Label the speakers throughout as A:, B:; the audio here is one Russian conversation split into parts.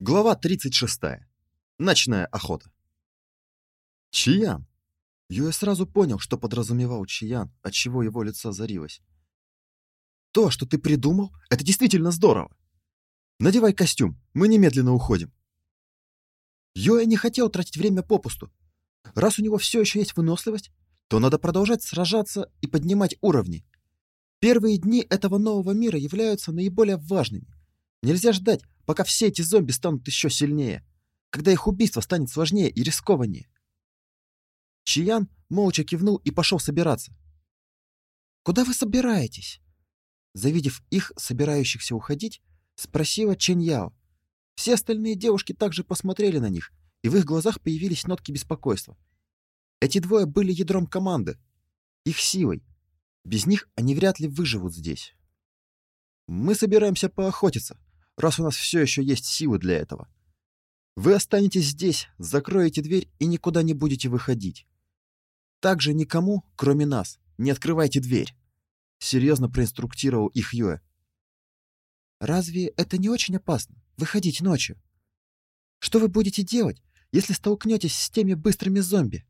A: Глава 36. Ночная охота. Чиян. Юэ сразу понял, что подразумевал Чиян, отчего его лицо озарилось. То, что ты придумал, это действительно здорово. Надевай костюм, мы немедленно уходим. Юэ не хотел тратить время попусту. Раз у него все еще есть выносливость, то надо продолжать сражаться и поднимать уровни. Первые дни этого нового мира являются наиболее важными. Нельзя ждать, пока все эти зомби станут еще сильнее, когда их убийство станет сложнее и рискованнее. Чиян молча кивнул и пошел собираться. «Куда вы собираетесь?» Завидев их, собирающихся уходить, спросила Чэнь Яо. Все остальные девушки также посмотрели на них, и в их глазах появились нотки беспокойства. Эти двое были ядром команды, их силой. Без них они вряд ли выживут здесь. «Мы собираемся поохотиться», раз у нас все еще есть силы для этого. Вы останетесь здесь, закроете дверь и никуда не будете выходить. Также никому, кроме нас, не открывайте дверь. Серьезно проинструктировал их Юэ. Разве это не очень опасно, выходить ночью? Что вы будете делать, если столкнетесь с теми быстрыми зомби?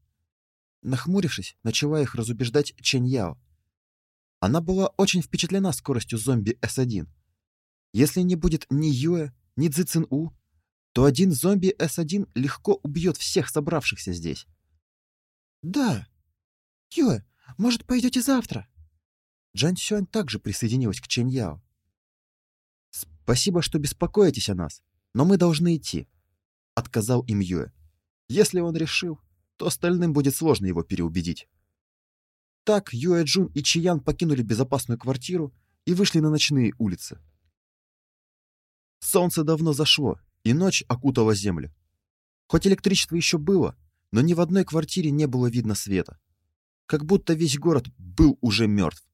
A: Нахмурившись, начала их разубеждать Чэнь Яо. Она была очень впечатлена скоростью зомби С1. Если не будет ни Юэ, ни Цзицин У, то один зомби С1 легко убьет всех собравшихся здесь. Да. Юэ, может, пойдете завтра? Джан Сюань также присоединилась к Чэнь Яо. Спасибо, что беспокоитесь о нас, но мы должны идти, отказал им Юэ. Если он решил, то остальным будет сложно его переубедить. Так Юэ Джун и Чиян покинули безопасную квартиру и вышли на ночные улицы. Солнце давно зашло, и ночь окутала землю. Хоть электричество еще было, но ни в одной квартире не было видно света. Как будто весь город был уже мертв.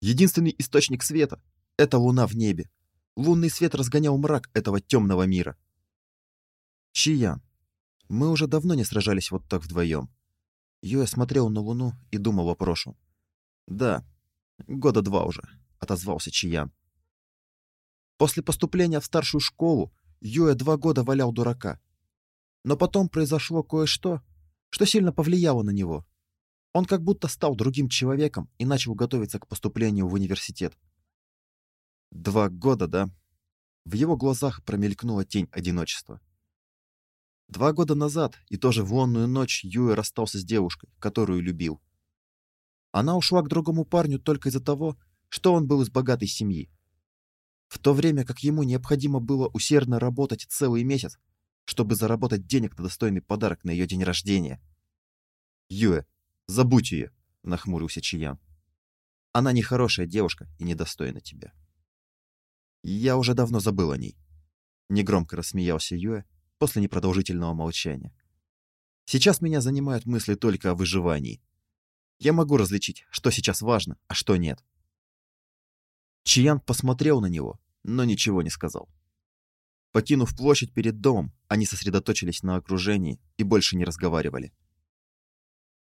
A: Единственный источник света — это луна в небе. Лунный свет разгонял мрак этого темного мира. Чиян. Мы уже давно не сражались вот так вдвоем. Юэ смотрел на луну и думал о прошлом. «Да, года два уже», — отозвался Чиян. После поступления в старшую школу Юэ два года валял дурака. Но потом произошло кое-что, что сильно повлияло на него. Он как будто стал другим человеком и начал готовиться к поступлению в университет. Два года, да? В его глазах промелькнула тень одиночества. Два года назад и тоже в лунную ночь Юэ расстался с девушкой, которую любил. Она ушла к другому парню только из-за того, что он был из богатой семьи в то время как ему необходимо было усердно работать целый месяц, чтобы заработать денег на достойный подарок на ее день рождения. «Юэ, забудь ее», — нахмурился Чиян. «Она не хорошая девушка и недостойна тебя». «Я уже давно забыл о ней», — негромко рассмеялся Юэ после непродолжительного молчания. «Сейчас меня занимают мысли только о выживании. Я могу различить, что сейчас важно, а что нет. Чиян посмотрел на него, но ничего не сказал. Покинув площадь перед домом, они сосредоточились на окружении и больше не разговаривали.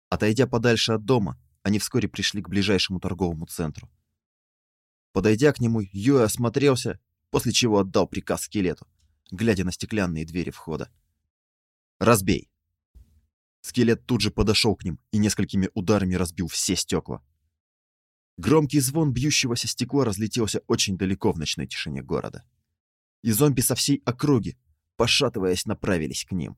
A: Отойдя подальше от дома, они вскоре пришли к ближайшему торговому центру. Подойдя к нему, Юэ осмотрелся, после чего отдал приказ скелету, глядя на стеклянные двери входа. «Разбей!» Скелет тут же подошел к ним и несколькими ударами разбил все стекла. Громкий звон бьющегося стекла разлетелся очень далеко в ночной тишине города. И зомби со всей округи, пошатываясь, направились к ним.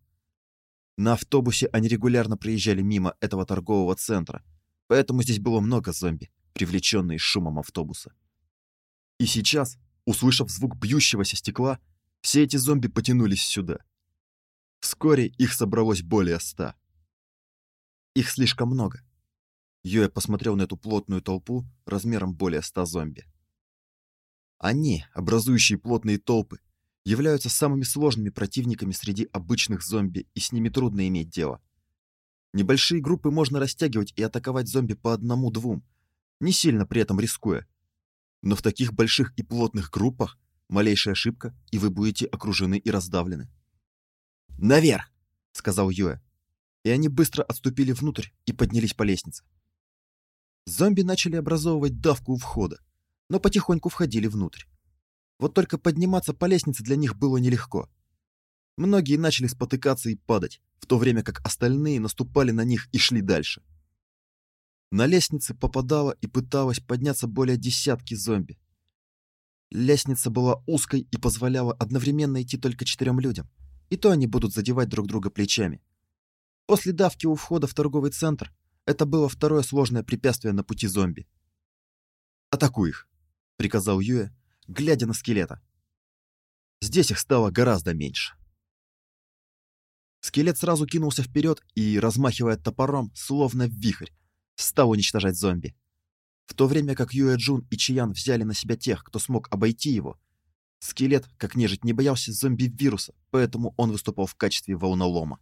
A: На автобусе они регулярно проезжали мимо этого торгового центра, поэтому здесь было много зомби, привлеченные шумом автобуса. И сейчас, услышав звук бьющегося стекла, все эти зомби потянулись сюда. Вскоре их собралось более ста. Их слишком много. Юэ посмотрел на эту плотную толпу размером более ста зомби. Они, образующие плотные толпы, являются самыми сложными противниками среди обычных зомби, и с ними трудно иметь дело. Небольшие группы можно растягивать и атаковать зомби по одному-двум, не сильно при этом рискуя. Но в таких больших и плотных группах малейшая ошибка, и вы будете окружены и раздавлены. «Наверх!» — сказал Юэ. И они быстро отступили внутрь и поднялись по лестнице. Зомби начали образовывать давку у входа, но потихоньку входили внутрь. Вот только подниматься по лестнице для них было нелегко. Многие начали спотыкаться и падать, в то время как остальные наступали на них и шли дальше. На лестнице попадало и пыталось подняться более десятки зомби. Лестница была узкой и позволяла одновременно идти только четырем людям, и то они будут задевать друг друга плечами. После давки у входа в торговый центр это было второе сложное препятствие на пути зомби. «Атакуй их!» — приказал Юэ, глядя на скелета. Здесь их стало гораздо меньше. Скелет сразу кинулся вперед и, размахивая топором, словно вихрь, стал уничтожать зомби. В то время как Юэ Джун и Чиян взяли на себя тех, кто смог обойти его, скелет, как нежить, не боялся зомби-вируса, поэтому он выступал в качестве волнолома.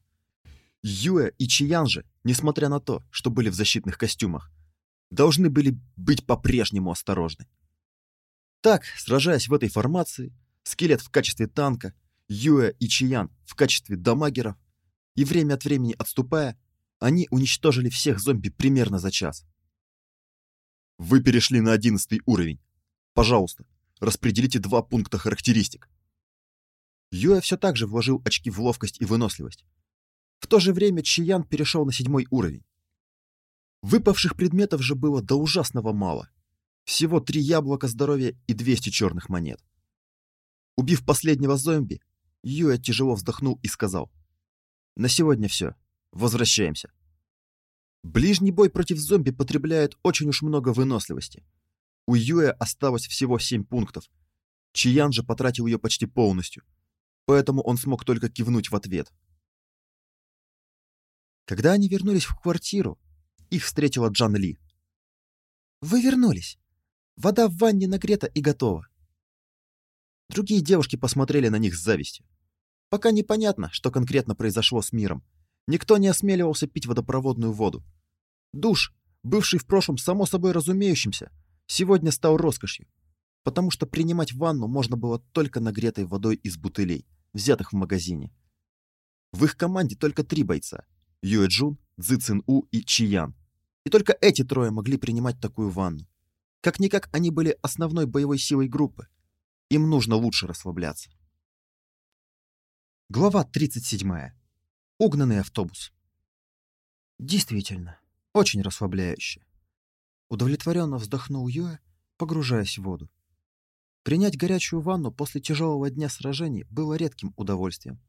A: Юэ и Чиян же, несмотря на то, что были в защитных костюмах, должны были быть по-прежнему осторожны. Так, сражаясь в этой формации, скелет в качестве танка, Юэ и Чиян в качестве дамагеров, и время от времени отступая, они уничтожили всех зомби примерно за час. Вы перешли на одиннадцатый уровень. Пожалуйста, распределите два пункта характеристик. Юэ все так же вложил очки в ловкость и выносливость, в то же время Чиян перешел на седьмой уровень. Выпавших предметов же было до ужасного мало. Всего три яблока здоровья и 200 черных монет. Убив последнего зомби, Юэ тяжело вздохнул и сказал. «На сегодня все. Возвращаемся». Ближний бой против зомби потребляет очень уж много выносливости. У Юэ осталось всего 7 пунктов. Чиян же потратил ее почти полностью. Поэтому он смог только кивнуть в ответ. Когда они вернулись в квартиру, их встретила Джан Ли. «Вы вернулись. Вода в ванне нагрета и готова». Другие девушки посмотрели на них с завистью. Пока непонятно, что конкретно произошло с миром. Никто не осмеливался пить водопроводную воду. Душ, бывший в прошлом само собой разумеющимся, сегодня стал роскошью, потому что принимать ванну можно было только нагретой водой из бутылей, взятых в магазине. В их команде только три бойца Юэ Джун, Цзы Цин У и Чиян. И только эти трое могли принимать такую ванну. Как-никак они были основной боевой силой группы. Им нужно лучше расслабляться. Глава 37. Угнанный автобус. Действительно, очень расслабляюще. Удовлетворенно вздохнул Юэ, погружаясь в воду. Принять горячую ванну после тяжелого дня сражений было редким удовольствием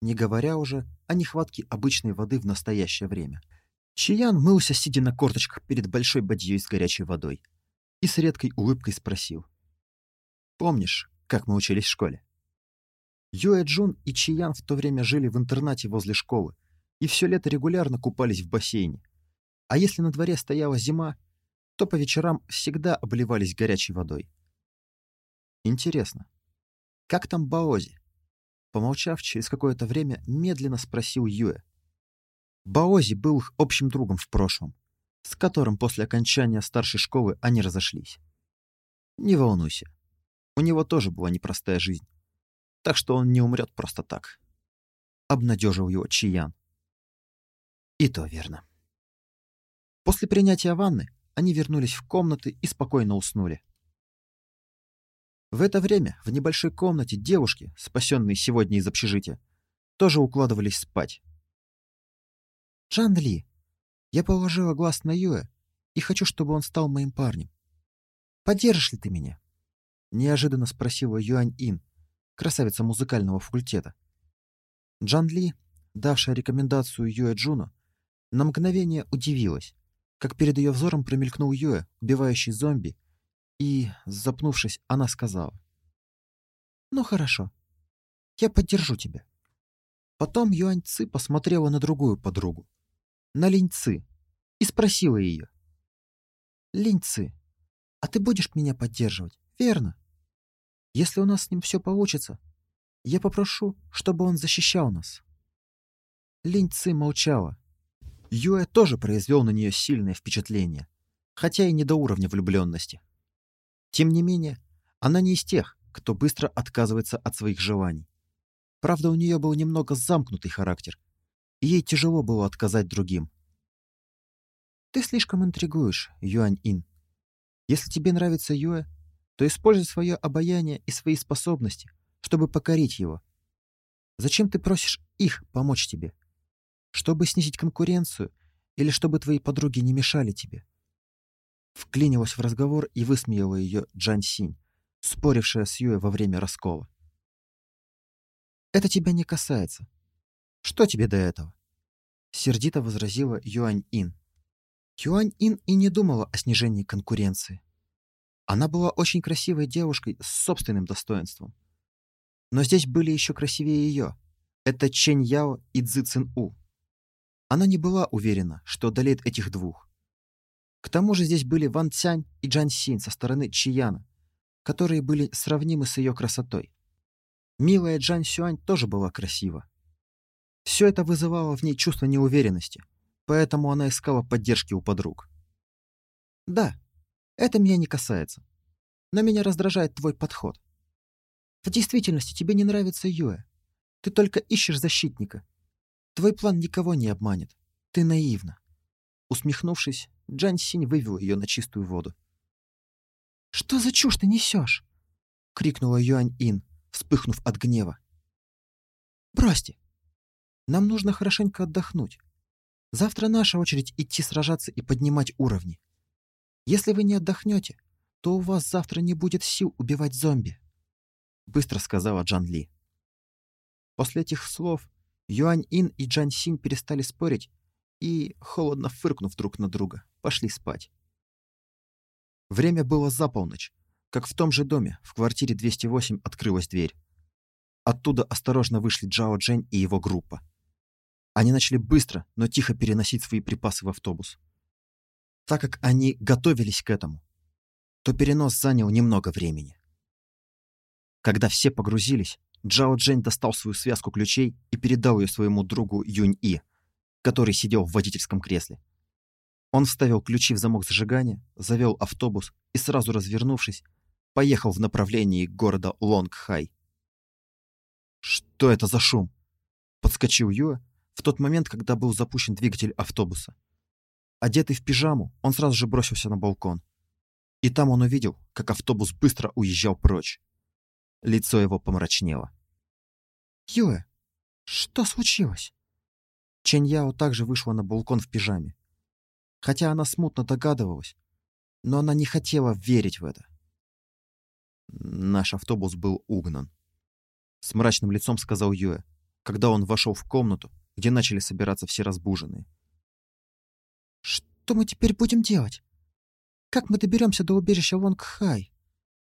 A: не говоря уже о нехватке обычной воды в настоящее время. Чиян мылся, сидя на корточках перед большой бадьей с горячей водой, и с редкой улыбкой спросил. «Помнишь, как мы учились в школе?» Юэ Джун и Чиян в то время жили в интернате возле школы и все лето регулярно купались в бассейне. А если на дворе стояла зима, то по вечерам всегда обливались горячей водой. Интересно, как там Баози? Помолчав, через какое-то время медленно спросил Юэ. Баози был их общим другом в прошлом, с которым после окончания старшей школы они разошлись. Не волнуйся, у него тоже была непростая жизнь, так что он не умрет просто так. Обнадежил его Чиян. И то верно. После принятия ванны они вернулись в комнаты и спокойно уснули. В это время в небольшой комнате девушки, спасенные сегодня из общежития, тоже укладывались спать. «Джан Ли, я положила глаз на Юэ и хочу, чтобы он стал моим парнем. Поддержишь ли ты меня?» Неожиданно спросила Юань Ин, красавица музыкального факультета. Джан Ли, давшая рекомендацию Юэ Джуну, на мгновение удивилась, как перед ее взором промелькнул Юэ, убивающий зомби и, запнувшись, она сказала. «Ну хорошо, я поддержу тебя». Потом Юань Ци посмотрела на другую подругу, на Линь Ци, и спросила ее. «Линь Ци, а ты будешь меня поддерживать, верно? Если у нас с ним все получится, я попрошу, чтобы он защищал нас». Линь Ци молчала. Юэ тоже произвел на нее сильное впечатление, хотя и не до уровня влюбленности. Тем не менее, она не из тех, кто быстро отказывается от своих желаний. Правда, у нее был немного замкнутый характер, и ей тяжело было отказать другим. «Ты слишком интригуешь, Юань-Ин. Если тебе нравится Юэ, то используй свое обаяние и свои способности, чтобы покорить его. Зачем ты просишь их помочь тебе? Чтобы снизить конкуренцию или чтобы твои подруги не мешали тебе?» Вклинилась в разговор и высмеяла ее Джан Синь, спорившая с Юэ во время раскола. «Это тебя не касается. Что тебе до этого?» Сердито возразила Юань Ин. Юань Ин и не думала о снижении конкуренции. Она была очень красивой девушкой с собственным достоинством. Но здесь были еще красивее ее. Это Чэнь Яо и Цзы Цин У. Она не была уверена, что одолеет этих двух. К тому же здесь были Ван Цянь и Джан Синь со стороны Чияна, которые были сравнимы с ее красотой. Милая Джан Сюань тоже была красива. Все это вызывало в ней чувство неуверенности, поэтому она искала поддержки у подруг. «Да, это меня не касается, но меня раздражает твой подход. В действительности тебе не нравится Юэ. Ты только ищешь защитника. Твой план никого не обманет. Ты наивна». Усмехнувшись, Джан Синь вывел ее на чистую воду. «Что за чушь ты несешь?» — крикнула Юань Ин, вспыхнув от гнева. «Бросьте! Нам нужно хорошенько отдохнуть. Завтра наша очередь идти сражаться и поднимать уровни. Если вы не отдохнете, то у вас завтра не будет сил убивать зомби», — быстро сказала Джан Ли. После этих слов Юань Ин и Джан Синь перестали спорить и, холодно фыркнув друг на друга, пошли спать. Время было за полночь, как в том же доме, в квартире 208 открылась дверь. Оттуда осторожно вышли Джао Джень и его группа. Они начали быстро, но тихо переносить свои припасы в автобус. Так как они готовились к этому, то перенос занял немного времени. Когда все погрузились, Джао Джень достал свою связку ключей и передал ее своему другу Юнь И, который сидел в водительском кресле. Он вставил ключи в замок зажигания, завел автобус и, сразу развернувшись, поехал в направлении города Лонг-Хай. «Что это за шум?» Подскочил Юэ в тот момент, когда был запущен двигатель автобуса. Одетый в пижаму, он сразу же бросился на балкон. И там он увидел, как автобус быстро уезжал прочь. Лицо его помрачнело. «Юэ, что случилось?» Чэнь Яо также вышла на балкон в пижаме хотя она смутно догадывалась, но она не хотела верить в это. Наш автобус был угнан. С мрачным лицом сказал Юэ, когда он вошел в комнату, где начали собираться все разбуженные. «Что мы теперь будем делать? Как мы доберемся до убежища Лонг-Хай?»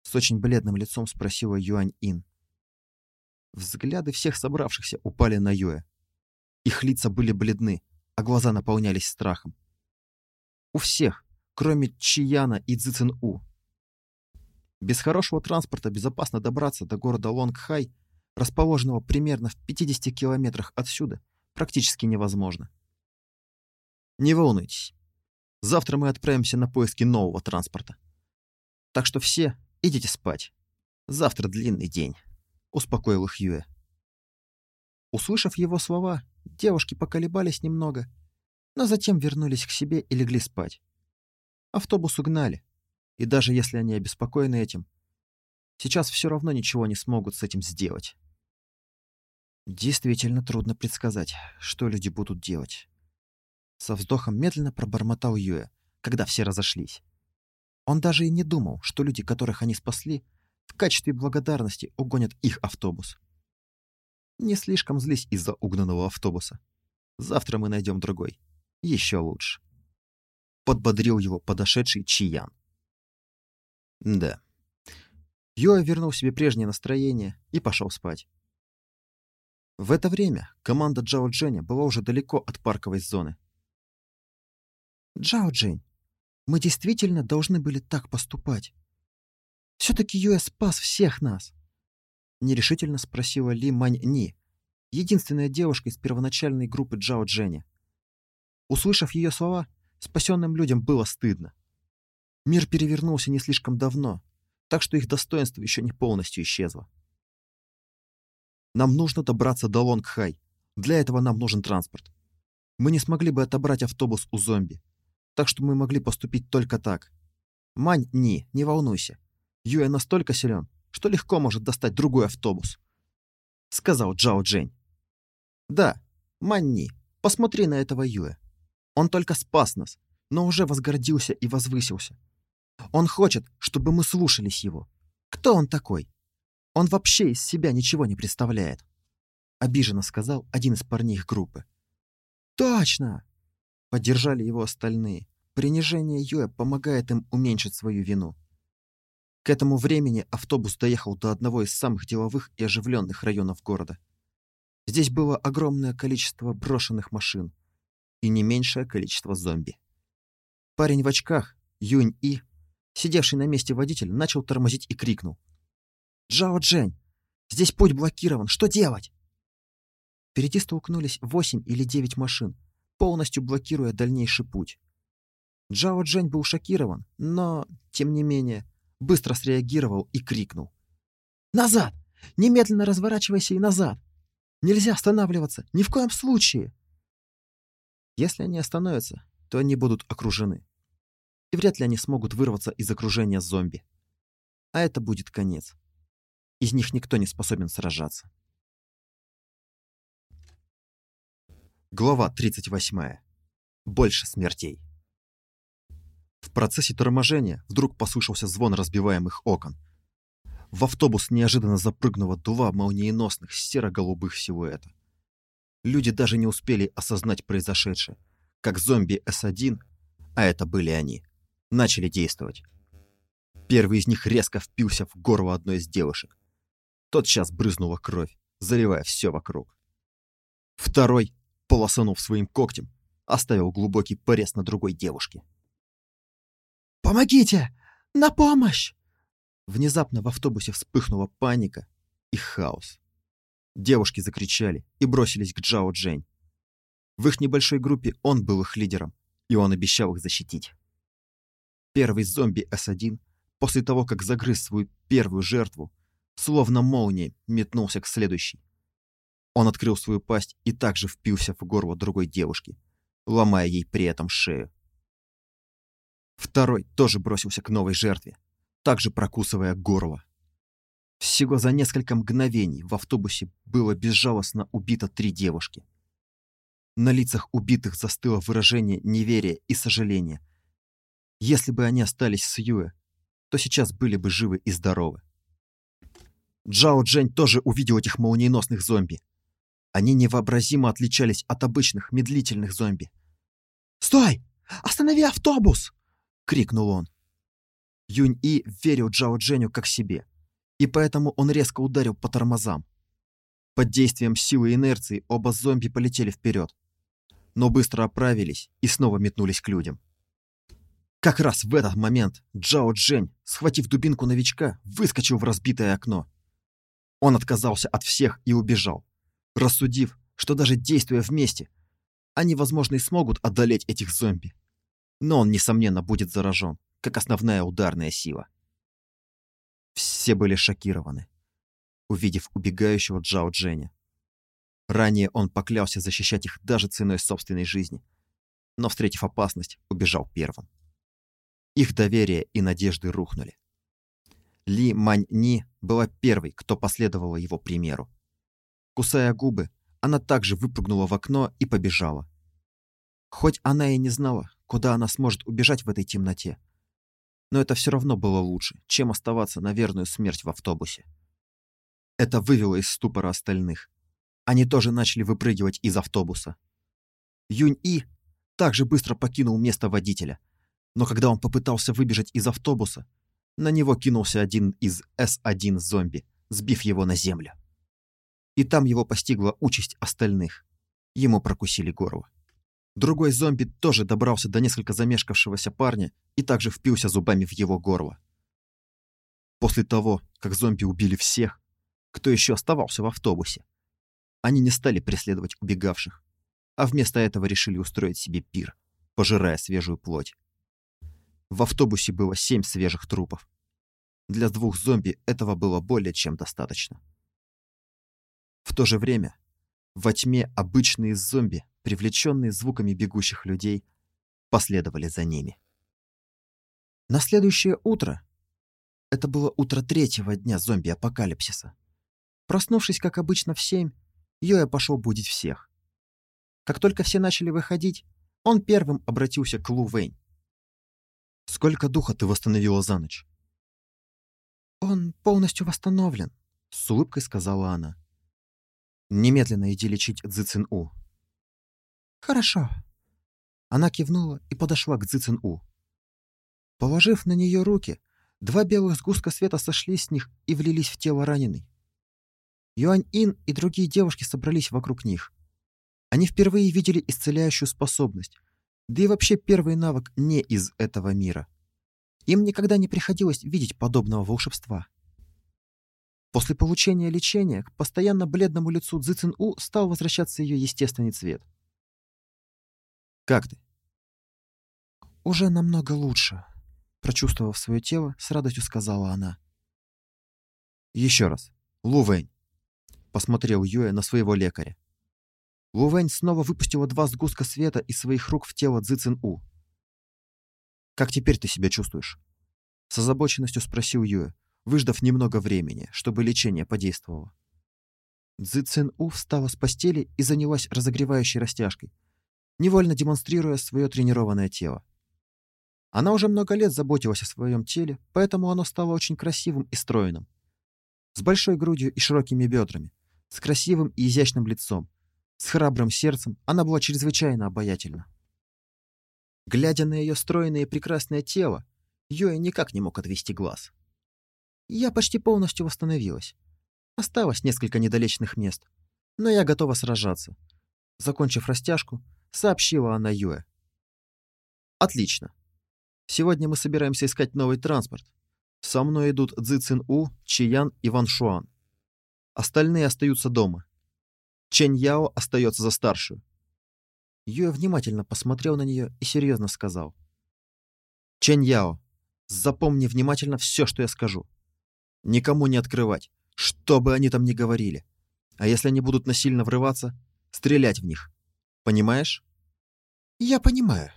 A: С очень бледным лицом спросила Юань-Ин. Взгляды всех собравшихся упали на Юэ. Их лица были бледны, а глаза наполнялись страхом. У всех, кроме Чияна и Цзицин-У. Без хорошего транспорта безопасно добраться до города Лонг-Хай, расположенного примерно в 50 километрах отсюда, практически невозможно. Не волнуйтесь. Завтра мы отправимся на поиски нового транспорта. Так что все идите спать. Завтра длинный день, успокоил их Юэ. Услышав его слова, девушки поколебались немного но затем вернулись к себе и легли спать. Автобус угнали, и даже если они обеспокоены этим, сейчас все равно ничего не смогут с этим сделать. Действительно трудно предсказать, что люди будут делать. Со вздохом медленно пробормотал Юэ, когда все разошлись. Он даже и не думал, что люди, которых они спасли, в качестве благодарности угонят их автобус. Не слишком злись из-за угнанного автобуса. Завтра мы найдем другой еще лучше. Подбодрил его подошедший Чиян. Да. Йоа вернул себе прежнее настроение и пошел спать. В это время команда Джао Дженя была уже далеко от парковой зоны. «Джао Джень, мы действительно должны были так поступать. Все-таки Юэ спас всех нас!» Нерешительно спросила Ли Мань Ни, единственная девушка из первоначальной группы Джао Дженя. Услышав ее слова, спасенным людям было стыдно. Мир перевернулся не слишком давно, так что их достоинство еще не полностью исчезло. Нам нужно добраться до Лонг-Хай. Для этого нам нужен транспорт. Мы не смогли бы отобрать автобус у зомби, так что мы могли поступить только так. Мань, не, не волнуйся. Юэ настолько силен, что легко может достать другой автобус. сказал Джао Джень. Да, Манни, посмотри на этого Юэ. Он только спас нас, но уже возгордился и возвысился. Он хочет, чтобы мы слушались его. Кто он такой? Он вообще из себя ничего не представляет. Обиженно сказал один из парней их группы. Точно! Поддержали его остальные. Принижение Юэ помогает им уменьшить свою вину. К этому времени автобус доехал до одного из самых деловых и оживленных районов города. Здесь было огромное количество брошенных машин и не меньшее количество зомби. Парень в очках, Юнь И, сидевший на месте водитель, начал тормозить и крикнул. «Джао Джень, здесь путь блокирован, что делать?» Впереди столкнулись восемь или девять машин, полностью блокируя дальнейший путь. Джао Джень был шокирован, но, тем не менее, быстро среагировал и крикнул. «Назад! Немедленно разворачивайся и назад! Нельзя останавливаться! Ни в коем случае!» Если они остановятся, то они будут окружены. И вряд ли они смогут вырваться из окружения зомби. А это будет конец. Из них никто не способен сражаться. Глава 38. Больше смертей. В процессе торможения вдруг послышался звон разбиваемых окон. В автобус неожиданно запрыгнуло два молниеносных серо-голубых силуэта. Люди даже не успели осознать произошедшее, как зомби С-1, а это были они, начали действовать. Первый из них резко впился в горло одной из девушек. Тот сейчас брызнула кровь, заливая все вокруг. Второй, полосанув своим когтем, оставил глубокий порез на другой девушке. «Помогите! На помощь!» Внезапно в автобусе вспыхнула паника и хаос. Девушки закричали и бросились к Джао Джень. В их небольшой группе он был их лидером, и он обещал их защитить. Первый зомби С1, после того, как загрыз свою первую жертву, словно молнией метнулся к следующей. Он открыл свою пасть и также впился в горло другой девушки, ломая ей при этом шею. Второй тоже бросился к новой жертве, также прокусывая горло. Всего за несколько мгновений в автобусе было безжалостно убито три девушки. На лицах убитых застыло выражение неверия и сожаления. Если бы они остались с Юэ, то сейчас были бы живы и здоровы. Джао Джень тоже увидел этих молниеносных зомби. Они невообразимо отличались от обычных медлительных зомби. «Стой! Останови автобус!» — крикнул он. Юнь-И верил Джао Дженю как себе и поэтому он резко ударил по тормозам. Под действием силы инерции оба зомби полетели вперед, но быстро оправились и снова метнулись к людям. Как раз в этот момент Джао Джень, схватив дубинку новичка, выскочил в разбитое окно. Он отказался от всех и убежал, рассудив, что даже действуя вместе, они, возможно, и смогут одолеть этих зомби. Но он, несомненно, будет заражен, как основная ударная сила. Все были шокированы, увидев убегающего Джао Дженя. Ранее он поклялся защищать их даже ценой собственной жизни, но, встретив опасность, убежал первым. Их доверие и надежды рухнули. Ли Мань Ни была первой, кто последовала его примеру. Кусая губы, она также выпрыгнула в окно и побежала. Хоть она и не знала, куда она сможет убежать в этой темноте, но это все равно было лучше, чем оставаться на верную смерть в автобусе. Это вывело из ступора остальных. Они тоже начали выпрыгивать из автобуса. Юнь-И также быстро покинул место водителя, но когда он попытался выбежать из автобуса, на него кинулся один из С-1 зомби, сбив его на землю. И там его постигла участь остальных. Ему прокусили горло. Другой зомби тоже добрался до несколько замешкавшегося парня и также впился зубами в его горло. После того, как зомби убили всех, кто еще оставался в автобусе, они не стали преследовать убегавших, а вместо этого решили устроить себе пир, пожирая свежую плоть. В автобусе было семь свежих трупов. Для двух зомби этого было более чем достаточно. В то же время во тьме обычные зомби привлеченные звуками бегущих людей, последовали за ними. На следующее утро, это было утро третьего дня зомби-апокалипсиса, Проснувшись, как обычно, в семь, Йоя пошел будить всех. Как только все начали выходить, он первым обратился к Лу Вэнь. «Сколько духа ты восстановила за ночь?» «Он полностью восстановлен», — с улыбкой сказала она. «Немедленно иди лечить Цзы У». «Хорошо». Она кивнула и подошла к Цзы У. Положив на нее руки, два белых сгустка света сошли с них и влились в тело раненой. Юань-Ин и другие девушки собрались вокруг них. Они впервые видели исцеляющую способность, да и вообще первый навык не из этого мира. Им никогда не приходилось видеть подобного волшебства. После получения лечения к постоянно бледному лицу Цзы Цин У стал возвращаться ее естественный цвет. «Как ты?» «Уже намного лучше», — прочувствовав свое тело, с радостью сказала она. «Еще раз. Лу Вэнь, посмотрел Юэ на своего лекаря. Лувэнь снова выпустила два сгустка света из своих рук в тело Цзы У. «Как теперь ты себя чувствуешь?» С озабоченностью спросил Юэ, выждав немного времени, чтобы лечение подействовало. Цзы У встала с постели и занялась разогревающей растяжкой, невольно демонстрируя свое тренированное тело. Она уже много лет заботилась о своем теле, поэтому оно стало очень красивым и стройным. С большой грудью и широкими бедрами, с красивым и изящным лицом, с храбрым сердцем она была чрезвычайно обаятельна. Глядя на ее стройное и прекрасное тело, Йоя никак не мог отвести глаз. Я почти полностью восстановилась. Осталось несколько недолеченных мест, но я готова сражаться. Закончив растяжку, сообщила она Юэ. Отлично. Сегодня мы собираемся искать новый транспорт. Со мной идут Цзи Цин У, Чиян и Ван Шуан. Остальные остаются дома. Чэнь Яо остается за старшую. Юэ внимательно посмотрел на нее и серьезно сказал. «Чэнь Яо, запомни внимательно все, что я скажу. Никому не открывать, что бы они там ни говорили. А если они будут насильно врываться, стрелять в них. Понимаешь?» «Я понимаю»,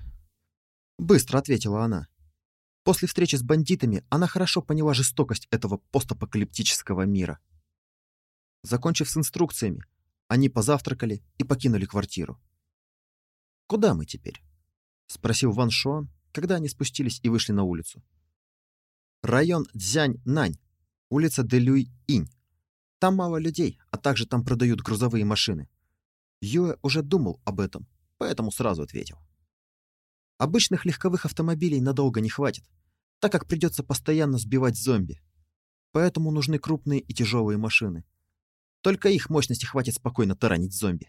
A: — быстро ответила она. После встречи с бандитами она хорошо поняла жестокость этого постапокалиптического мира. Закончив с инструкциями, они позавтракали и покинули квартиру. «Куда мы теперь?» — спросил Ван Шуан, когда они спустились и вышли на улицу. «Район Дзянь-Нань, улица Делюй-Инь. Там мало людей, а также там продают грузовые машины». Юэ уже думал об этом, поэтому сразу ответил. «Обычных легковых автомобилей надолго не хватит, так как придется постоянно сбивать зомби. Поэтому нужны крупные и тяжелые машины. Только их мощности хватит спокойно таранить зомби.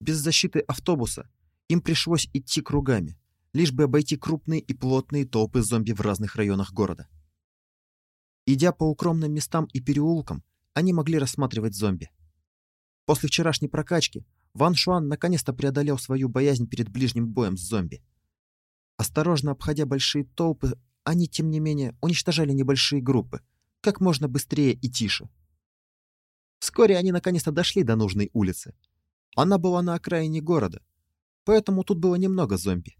A: Без защиты автобуса им пришлось идти кругами, лишь бы обойти крупные и плотные толпы зомби в разных районах города. Идя по укромным местам и переулкам, они могли рассматривать зомби. После вчерашней прокачки Ван Шуан наконец-то преодолел свою боязнь перед ближним боем с зомби. Осторожно обходя большие толпы, они, тем не менее, уничтожали небольшие группы, как можно быстрее и тише. Вскоре они наконец-то дошли до нужной улицы. Она была на окраине города, поэтому тут было немного зомби.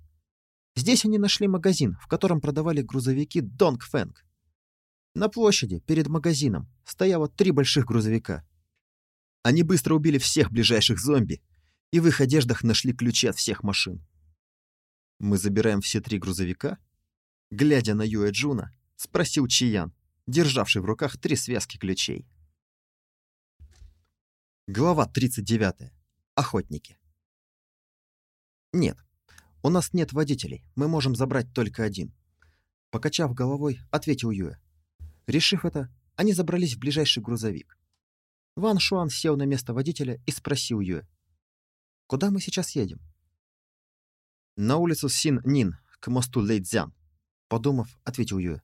A: Здесь они нашли магазин, в котором продавали грузовики Донг Фэнг. На площади, перед магазином, стояло три больших грузовика. Они быстро убили всех ближайших зомби и в их одеждах нашли ключи от всех машин. «Мы забираем все три грузовика?» Глядя на Юэ Джуна, спросил Чиян, державший в руках три связки ключей. Глава 39. Охотники. Нет, у нас нет водителей, мы можем забрать только один. Покачав головой, ответил Юэ. Решив это, они забрались в ближайший грузовик. Ван Шуан сел на место водителя и спросил Юэ. «Куда мы сейчас едем?» «На улицу Син-Нин, к мосту Лэйцзян», — подумав, ответил Юэ.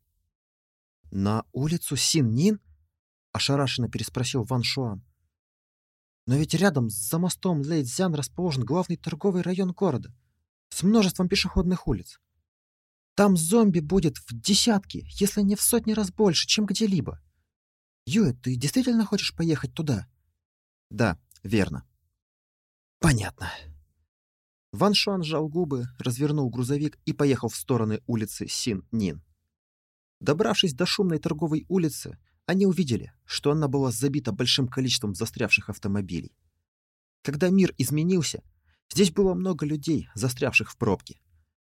A: «На улицу Син-Нин?» — ошарашенно переспросил Ван Шуан. Но ведь рядом за мостом Лэйцзян расположен главный торговый район города с множеством пешеходных улиц. Там зомби будет в десятки, если не в сотни раз больше, чем где-либо. Юэ, ты действительно хочешь поехать туда? Да, верно. Понятно. Ван Шуан сжал губы, развернул грузовик и поехал в стороны улицы Син-Нин. Добравшись до шумной торговой улицы, они увидели, что она была забита большим количеством застрявших автомобилей. Когда мир изменился, здесь было много людей, застрявших в пробке.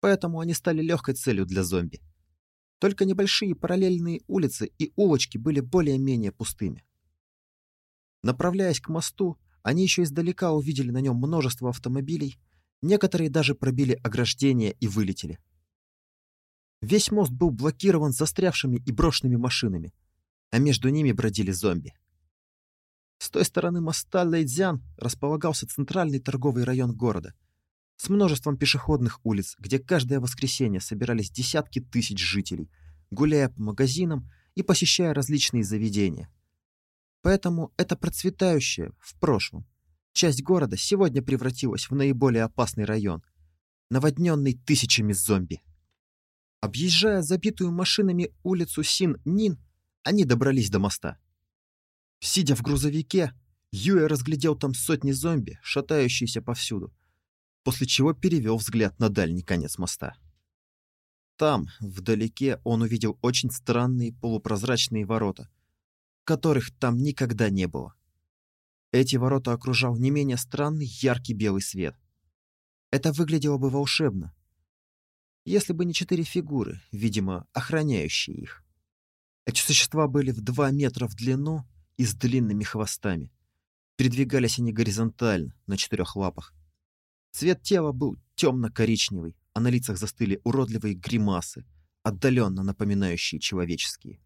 A: Поэтому они стали легкой целью для зомби. Только небольшие параллельные улицы и улочки были более-менее пустыми. Направляясь к мосту, они еще издалека увидели на нем множество автомобилей, некоторые даже пробили ограждение и вылетели. Весь мост был блокирован застрявшими и брошенными машинами, а между ними бродили зомби. С той стороны моста Лэйцзян располагался центральный торговый район города с множеством пешеходных улиц, где каждое воскресенье собирались десятки тысяч жителей, гуляя по магазинам и посещая различные заведения. Поэтому эта процветающая в прошлом часть города сегодня превратилась в наиболее опасный район, наводненный тысячами зомби. Объезжая забитую машинами улицу Син-Нин, они добрались до моста. Сидя в грузовике, Юэ разглядел там сотни зомби, шатающиеся повсюду, после чего перевел взгляд на дальний конец моста. Там, вдалеке, он увидел очень странные полупрозрачные ворота, которых там никогда не было. Эти ворота окружал не менее странный яркий белый свет. Это выглядело бы волшебно, если бы не четыре фигуры, видимо, охраняющие их. Эти существа были в два метра в длину и с длинными хвостами. Передвигались они горизонтально, на четырех лапах. Цвет тела был темно-коричневый, а на лицах застыли уродливые гримасы, отдаленно напоминающие человеческие.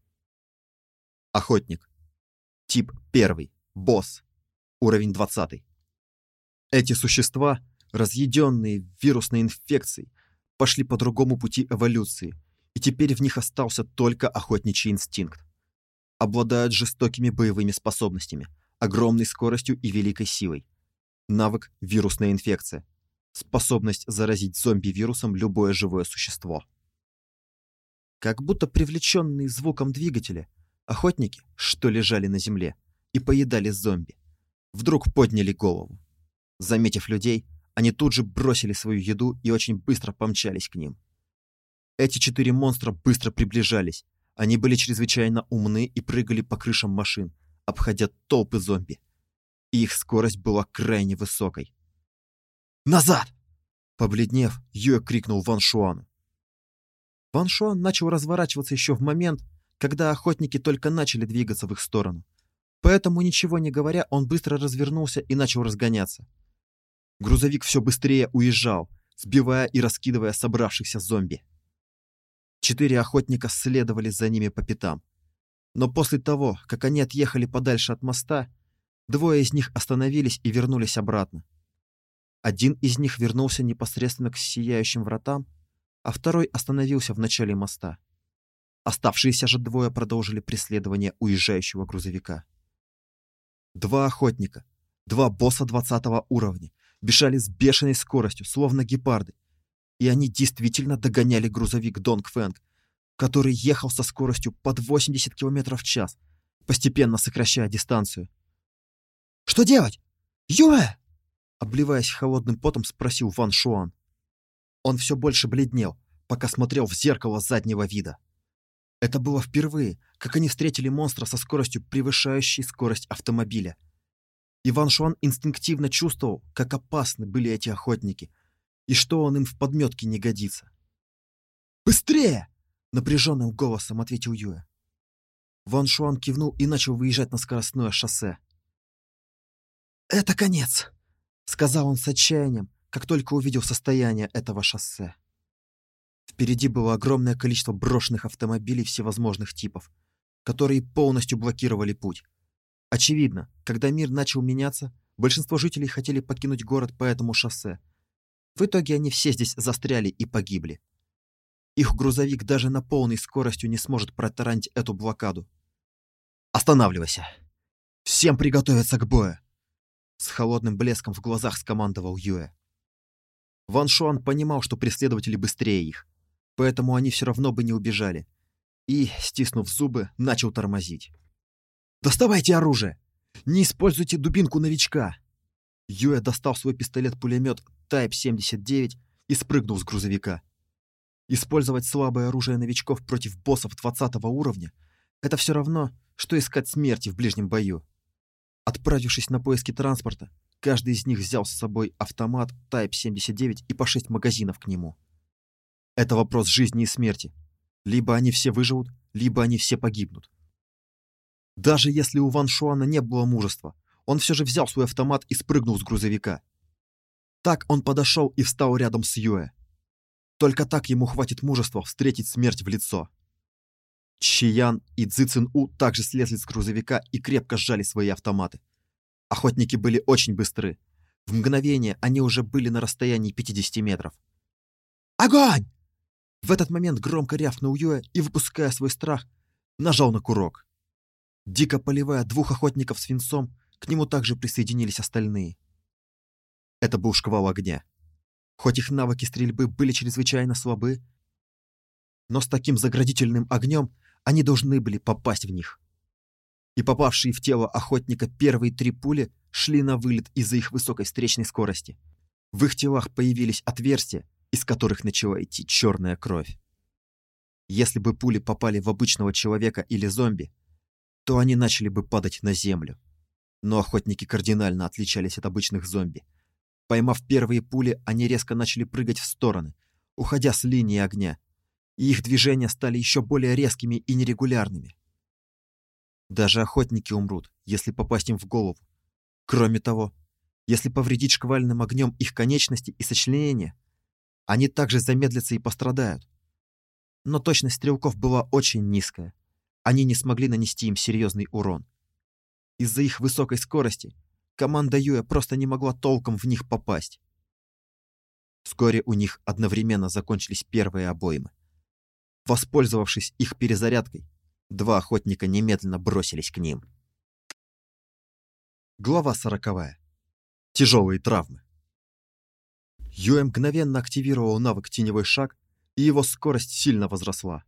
A: Охотник. Тип 1. Босс. Уровень 20. Эти существа, разъеденные вирусной инфекцией, пошли по другому пути эволюции – и теперь в них остался только охотничий инстинкт. Обладают жестокими боевыми способностями, огромной скоростью и великой силой. Навык – вирусная инфекция. Способность заразить зомби-вирусом любое живое существо. Как будто привлеченные звуком двигателя, охотники, что лежали на земле и поедали зомби, вдруг подняли голову. Заметив людей, они тут же бросили свою еду и очень быстро помчались к ним. Эти четыре монстра быстро приближались. Они были чрезвычайно умны и прыгали по крышам машин, обходя толпы зомби. И их скорость была крайне высокой. «Назад!» Побледнев, Юэ крикнул Ван Шуану. Ван Шуан начал разворачиваться еще в момент, когда охотники только начали двигаться в их сторону. Поэтому, ничего не говоря, он быстро развернулся и начал разгоняться. Грузовик все быстрее уезжал, сбивая и раскидывая собравшихся зомби. Четыре охотника следовали за ними по пятам. Но после того, как они отъехали подальше от моста, двое из них остановились и вернулись обратно. Один из них вернулся непосредственно к сияющим вратам, а второй остановился в начале моста. Оставшиеся же двое продолжили преследование уезжающего грузовика. Два охотника, два босса 20 уровня, бежали с бешеной скоростью, словно гепарды, и они действительно догоняли грузовик Донг Фэнг, который ехал со скоростью под 80 км в час, постепенно сокращая дистанцию. «Что делать? Юэ!» Обливаясь холодным потом, спросил Ван Шуан. Он все больше бледнел, пока смотрел в зеркало заднего вида. Это было впервые, как они встретили монстра со скоростью, превышающей скорость автомобиля. Иван Шуан инстинктивно чувствовал, как опасны были эти охотники — и что он им в подметке не годится. «Быстрее!» — напряженным голосом ответил Юэ. Ван Шуан кивнул и начал выезжать на скоростное шоссе. «Это конец!» — сказал он с отчаянием, как только увидел состояние этого шоссе. Впереди было огромное количество брошенных автомобилей всевозможных типов, которые полностью блокировали путь. Очевидно, когда мир начал меняться, большинство жителей хотели покинуть город по этому шоссе — в итоге они все здесь застряли и погибли. Их грузовик даже на полной скоростью не сможет протаранить эту блокаду. «Останавливайся! Всем приготовиться к бою!» С холодным блеском в глазах скомандовал Юэ. Ван Шуан понимал, что преследователи быстрее их, поэтому они все равно бы не убежали, и, стиснув зубы, начал тормозить. «Доставайте оружие! Не используйте дубинку новичка!» Юэ достал свой пистолет-пулемет Type 79 и спрыгнул с грузовика. Использовать слабое оружие новичков против боссов 20 уровня — это все равно, что искать смерти в ближнем бою. Отправившись на поиски транспорта, каждый из них взял с собой автомат Type 79 и по 6 магазинов к нему. Это вопрос жизни и смерти. Либо они все выживут, либо они все погибнут. Даже если у Ван Шуана не было мужества, он все же взял свой автомат и спрыгнул с грузовика. Так он подошел и встал рядом с Юэ. Только так ему хватит мужества встретить смерть в лицо. Чиян и Цзицин У также слезли с грузовика и крепко сжали свои автоматы. Охотники были очень быстры. В мгновение они уже были на расстоянии 50 метров. «Огонь!» В этот момент громко рявкнул Юэ и, выпуская свой страх, нажал на курок. Дико поливая двух охотников свинцом, к нему также присоединились остальные. Это был шквал огня. Хоть их навыки стрельбы были чрезвычайно слабы, но с таким заградительным огнем они должны были попасть в них. И попавшие в тело охотника первые три пули шли на вылет из-за их высокой встречной скорости. В их телах появились отверстия, из которых начала идти черная кровь. Если бы пули попали в обычного человека или зомби, то они начали бы падать на землю. Но охотники кардинально отличались от обычных зомби – Поймав первые пули, они резко начали прыгать в стороны, уходя с линии огня, и их движения стали еще более резкими и нерегулярными. Даже охотники умрут, если попасть им в голову. Кроме того, если повредить шквальным огнем их конечности и сочленения, они также замедлятся и пострадают. Но точность стрелков была очень низкая. Они не смогли нанести им серьезный урон. Из-за их высокой скорости Команда Юя просто не могла толком в них попасть. Вскоре у них одновременно закончились первые обоймы. Воспользовавшись их перезарядкой, два охотника немедленно бросились к ним. Глава сороковая. Тяжелые травмы. Юэ мгновенно активировал навык «Теневой шаг», и его скорость сильно возросла.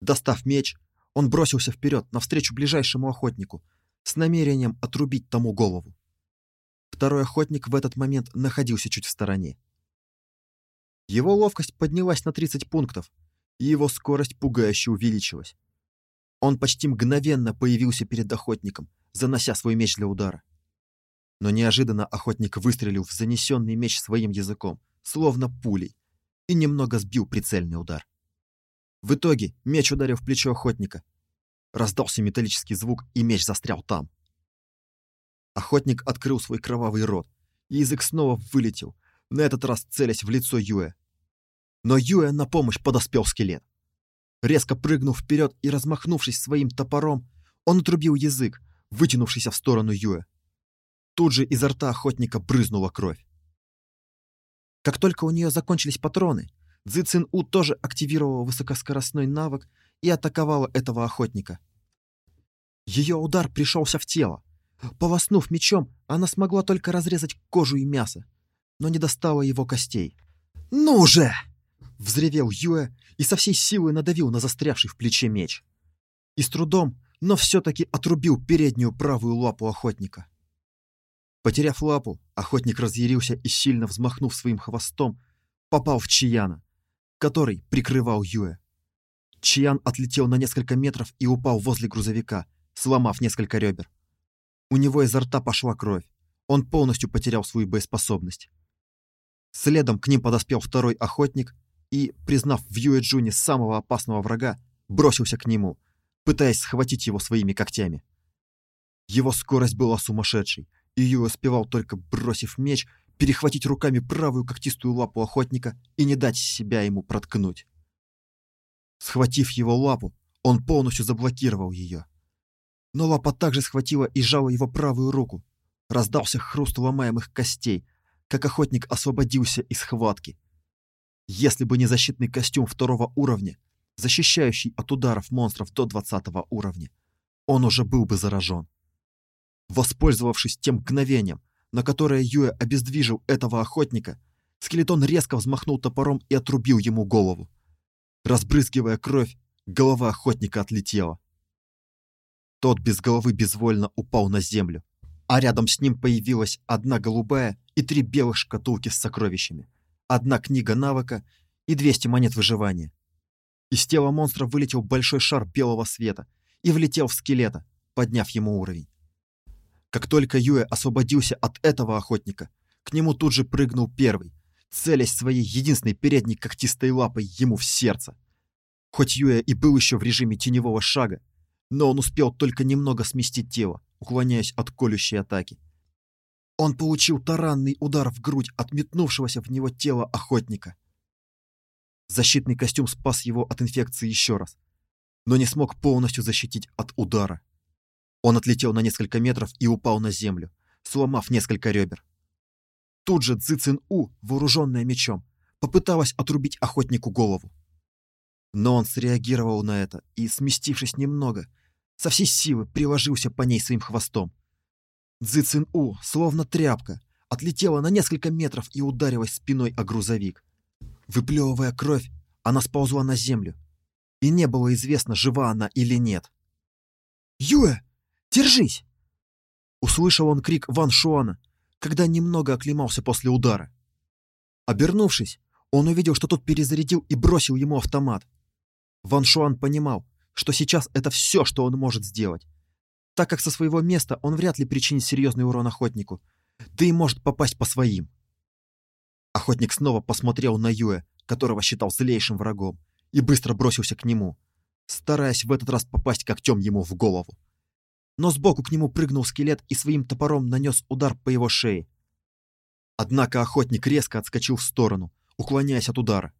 A: Достав меч, он бросился вперед навстречу ближайшему охотнику с намерением отрубить тому голову. Второй охотник в этот момент находился чуть в стороне. Его ловкость поднялась на 30 пунктов, и его скорость пугающе увеличилась. Он почти мгновенно появился перед охотником, занося свой меч для удара. Но неожиданно охотник выстрелил в занесенный меч своим языком, словно пулей, и немного сбил прицельный удар. В итоге меч ударил в плечо охотника. Раздался металлический звук, и меч застрял там. Охотник открыл свой кровавый рот, и язык снова вылетел, на этот раз целясь в лицо Юэ. Но Юэ на помощь подоспел скелет. Резко прыгнув вперед и размахнувшись своим топором, он отрубил язык, вытянувшийся в сторону Юэ. Тут же изо рта охотника брызнула кровь. Как только у нее закончились патроны, Цзи Цин У тоже активировала высокоскоростной навык и атаковала этого охотника. Ее удар пришелся в тело, Полоснув мечом, она смогла только разрезать кожу и мясо, но не достала его костей. «Ну же!» — взревел Юэ и со всей силы надавил на застрявший в плече меч. И с трудом, но все-таки отрубил переднюю правую лапу охотника. Потеряв лапу, охотник разъярился и, сильно взмахнув своим хвостом, попал в Чияна, который прикрывал Юэ. Чиян отлетел на несколько метров и упал возле грузовика, сломав несколько ребер. У него изо рта пошла кровь. Он полностью потерял свою боеспособность. Следом к ним подоспел второй охотник и, признав в Юэджуне самого опасного врага, бросился к нему, пытаясь схватить его своими когтями. Его скорость была сумасшедшей, и Ю успевал только, бросив меч, перехватить руками правую когтистую лапу охотника и не дать себя ему проткнуть. Схватив его лапу, он полностью заблокировал ее но лапа также схватила и сжала его правую руку. Раздался хруст ломаемых костей, как охотник освободился из схватки. Если бы не защитный костюм второго уровня, защищающий от ударов монстров до 20 уровня, он уже был бы заражен. Воспользовавшись тем мгновением, на которое Юэ обездвижил этого охотника, скелетон резко взмахнул топором и отрубил ему голову. Разбрызгивая кровь, голова охотника отлетела. Тот без головы безвольно упал на землю, а рядом с ним появилась одна голубая и три белых шкатулки с сокровищами, одна книга навыка и 200 монет выживания. Из тела монстра вылетел большой шар белого света и влетел в скелета, подняв ему уровень. Как только Юэ освободился от этого охотника, к нему тут же прыгнул первый, целясь своей единственной передней когтистой лапой ему в сердце. Хоть Юэ и был еще в режиме теневого шага, но он успел только немного сместить тело, уклоняясь от колющей атаки. Он получил таранный удар в грудь от метнувшегося в него тела охотника. Защитный костюм спас его от инфекции еще раз, но не смог полностью защитить от удара. Он отлетел на несколько метров и упал на землю, сломав несколько ребер. Тут же Цзи Цин У, вооруженная мечом, попыталась отрубить охотнику голову. Но он среагировал на это и, сместившись немного, со всей силы приложился по ней своим хвостом. Цзи У, словно тряпка, отлетела на несколько метров и ударилась спиной о грузовик. Выплевывая кровь, она сползла на землю, и не было известно, жива она или нет. «Юэ, держись!» Услышал он крик Ван Шуана, когда немного оклемался после удара. Обернувшись, он увидел, что тот перезарядил и бросил ему автомат. Ван Шуан понимал, что сейчас это все, что он может сделать, так как со своего места он вряд ли причинит серьезный урон охотнику, да и может попасть по своим. Охотник снова посмотрел на Юэ, которого считал злейшим врагом, и быстро бросился к нему, стараясь в этот раз попасть когтем ему в голову. Но сбоку к нему прыгнул скелет и своим топором нанес удар по его шее. Однако охотник резко отскочил в сторону, уклоняясь от удара,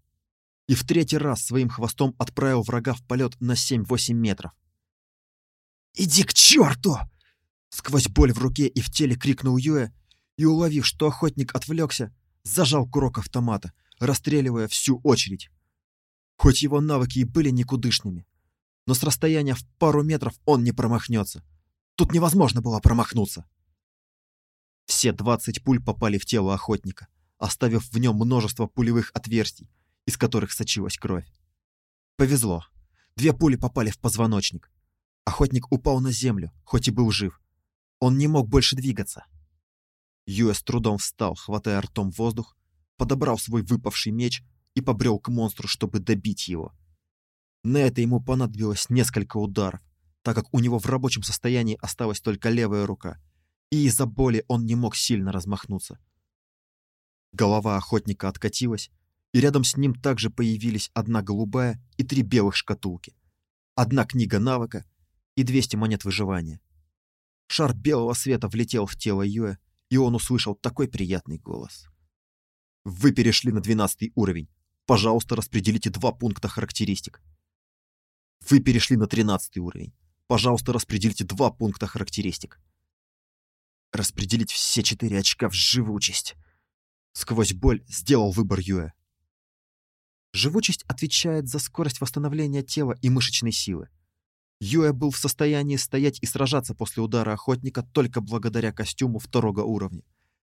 A: и в третий раз своим хвостом отправил врага в полет на 7-8 метров. «Иди к черту!» Сквозь боль в руке и в теле крикнул Юэ, и, уловив, что охотник отвлекся, зажал курок автомата, расстреливая всю очередь. Хоть его навыки и были никудышными, но с расстояния в пару метров он не промахнется. Тут невозможно было промахнуться. Все двадцать пуль попали в тело охотника, оставив в нем множество пулевых отверстий, из которых сочилась кровь. Повезло. Две пули попали в позвоночник. Охотник упал на землю, хоть и был жив. Он не мог больше двигаться. Юэ с трудом встал, хватая ртом воздух, подобрал свой выпавший меч и побрел к монстру, чтобы добить его. На это ему понадобилось несколько ударов, так как у него в рабочем состоянии осталась только левая рука, и из-за боли он не мог сильно размахнуться. Голова охотника откатилась, и рядом с ним также появились одна голубая и три белых шкатулки, одна книга навыка и 200 монет выживания. Шар белого света влетел в тело Юэ, и он услышал такой приятный голос. «Вы перешли на 12 уровень. Пожалуйста, распределите два пункта характеристик. Вы перешли на 13 уровень. Пожалуйста, распределите два пункта характеристик. Распределить все четыре очка в живучесть. Сквозь боль сделал выбор Юэ. Живучесть отвечает за скорость восстановления тела и мышечной силы. Юэ был в состоянии стоять и сражаться после удара охотника только благодаря костюму второго уровня,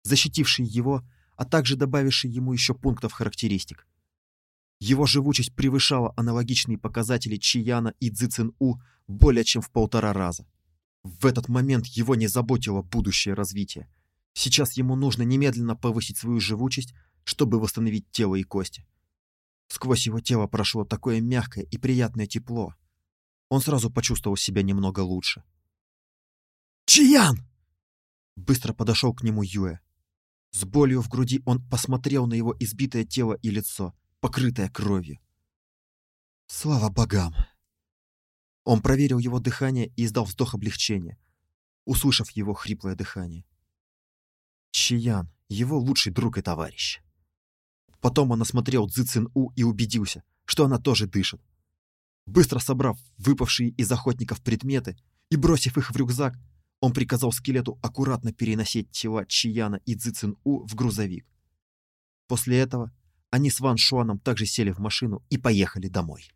A: защитивший его, а также добавивший ему еще пунктов характеристик. Его живучесть превышала аналогичные показатели Чияна и Цзицин-У более чем в полтора раза. В этот момент его не заботило будущее развитие. Сейчас ему нужно немедленно повысить свою живучесть, чтобы восстановить тело и кости. Сквозь его тело прошло такое мягкое и приятное тепло. Он сразу почувствовал себя немного лучше. «Чиян!» Быстро подошел к нему Юэ. С болью в груди он посмотрел на его избитое тело и лицо покрытая кровью. Слава богам! Он проверил его дыхание и издал вздох облегчения, услышав его хриплое дыхание. Чиян, его лучший друг и товарищ. Потом он осмотрел Цзи Цин У и убедился, что она тоже дышит. Быстро собрав выпавшие из охотников предметы и бросив их в рюкзак, он приказал скелету аккуратно переносить тела Чияна и Цзи Цин У в грузовик. После этого они с Ван Шуаном также сели в машину и поехали домой.